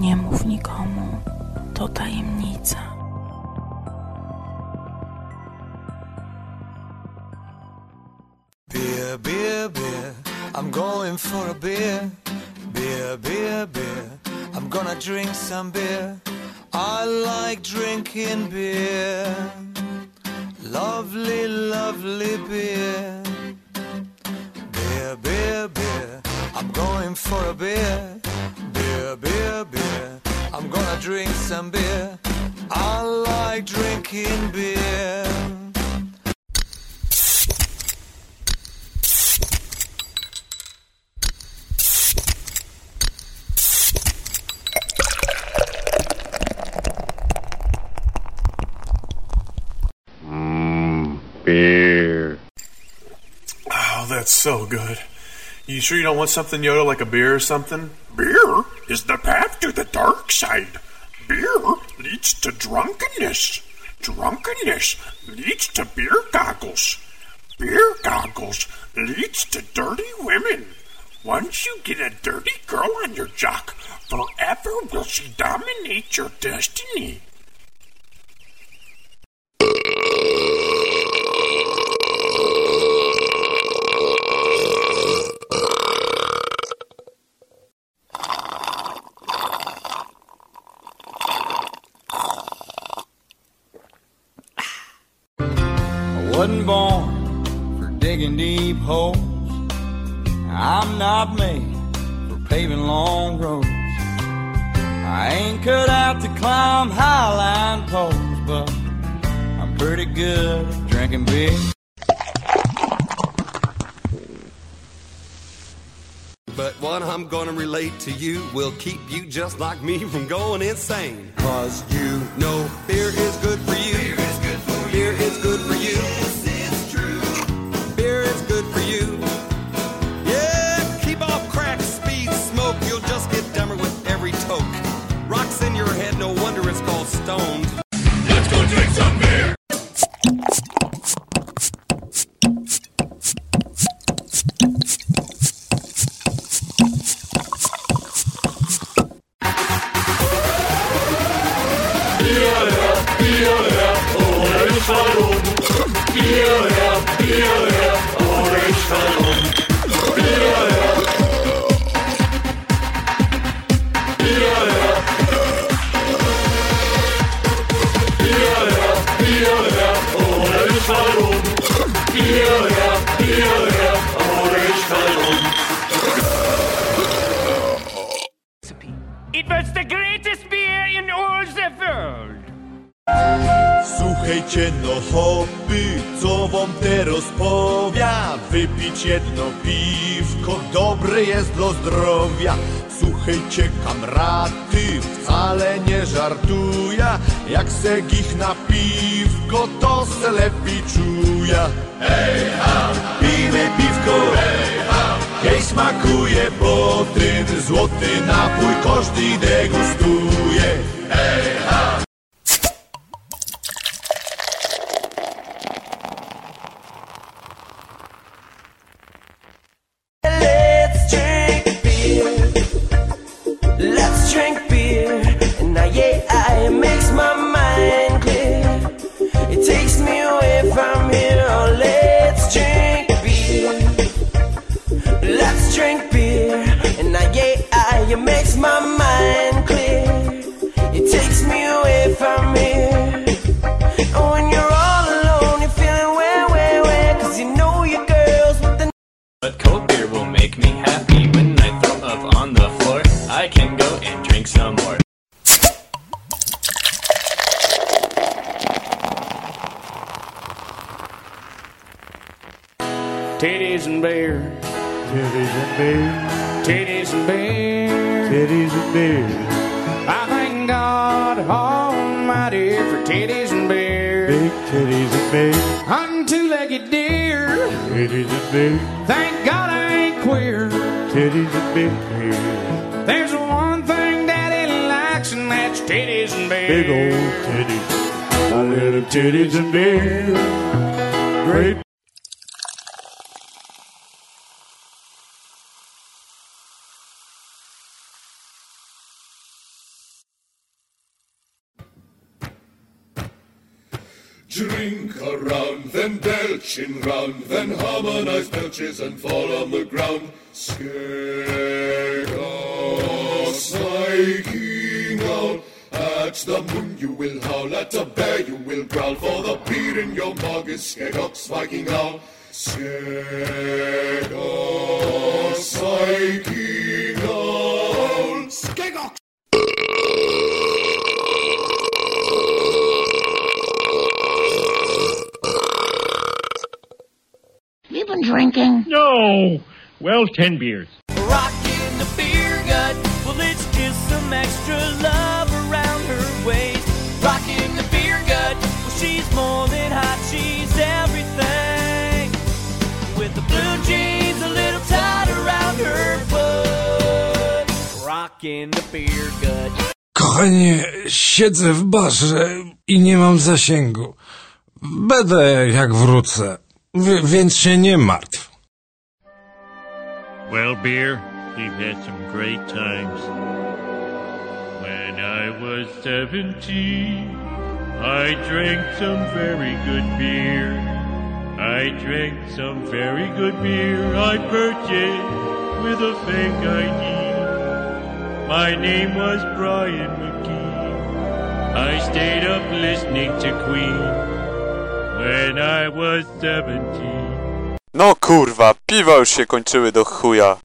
Nie mów nikomu, to tajemnica. Beer, beer, beer, I'm going for a beer. Beer, beer, beer, I'm gonna drink some beer. I like drinking beer. Lovely, lovely beer. Beer, beer, beer, I'm going for a beer. Beer, beer, beer, I'm gonna drink some beer. I like drinking beer. Mmm, beer. Oh, that's so good. You sure you don't want something, Yoda, like a beer or something? Beer is the path to the dark side. Beer leads to drunkenness. Drunkenness leads to beer goggles. Beer goggles leads to dirty women. Once you get a dirty girl on your jock, forever will she dominate your destiny. Wasn't born for digging deep holes. I'm not made for paving long roads. I ain't cut out to climb high line poles, but I'm pretty good at drinking beer. But what I'm gonna relate to you will keep you just like me from going insane. Cause you know beer It Słuchajcie no hopy, co wam teraz powia Wypić jedno piwko, dobre jest dla zdrowia. Słuchajcie kamraty, wcale nie żartuja. Jak se ich na piwko, to se lepiej czuja. Hej ha, pijmy piwko, hej ha Jej smakuje, bo złoty napój każdy degustuje Drink beer. And now, yeah, it makes my mind clear. It takes me away from here. Oh, let's drink beer. Let's drink beer. And now, yeah, it makes my mind drink some more. Titties and beer. Titties and beer. Titties and beer. Titties and beer. I thank God Almighty for titties and beer. Big titties and beer. I'm two-legged deer. Titties and beer. Thank God I ain't queer. Titties and beer. There's one thing titties and beer. Big old titties. I little titties and beer. Great. Drink around, then belching round, then harmonize belches and fall on the ground. Skegos, psyche. At the moon you will howl, at a bear you will growl, for the beer in your mug is Skegox Viking out. Skegos hiking out. Skegox! You been drinking? No. Well, ten beers. Rocking the beer gut. Kochanie, siedzę w barze i nie mam zasięgu. Będę jak wrócę, w- więc się nie martw. Well, beer, we've had some great times. When I was 17, I drank some very good beer. I drank some very good beer I purchased with a fake I need. My name was Brian McGee. I stayed up listening to Queen when I was 17. No kurwa, piwa już się kończyły do chuja.